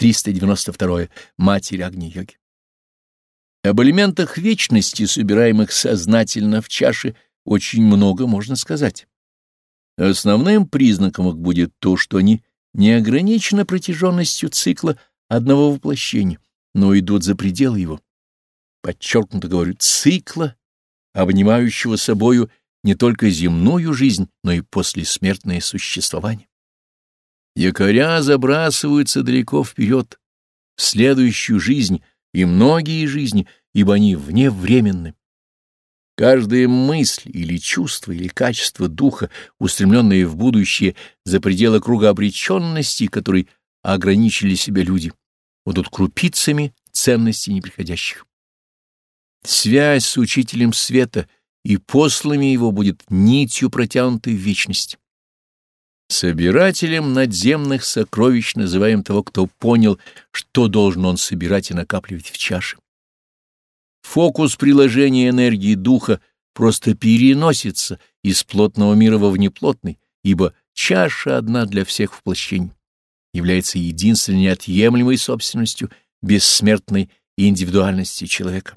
392. Матерь Агни-йоги. Об элементах вечности, собираемых сознательно в чаше, очень много можно сказать. Основным признаком их будет то, что они не ограничены протяженностью цикла одного воплощения, но идут за пределы его. Подчеркнуто говорю, цикла, обнимающего собою не только земную жизнь, но и послесмертное существование. Якоря забрасываются далеко вперед, в следующую жизнь и многие жизни, ибо они вневременны. Каждая мысль или чувство или качество духа, устремленное в будущее за пределы круга обреченности, которой ограничили себя люди, будут крупицами ценностей неприходящих. Связь с учителем света и послами его будет нитью протянутой в вечность. Собирателем надземных сокровищ называем того, кто понял, что должен он собирать и накапливать в чаше. Фокус приложения энергии духа просто переносится из плотного мира во внеплотный, ибо чаша одна для всех воплощений, является единственной неотъемлемой собственностью бессмертной индивидуальности человека.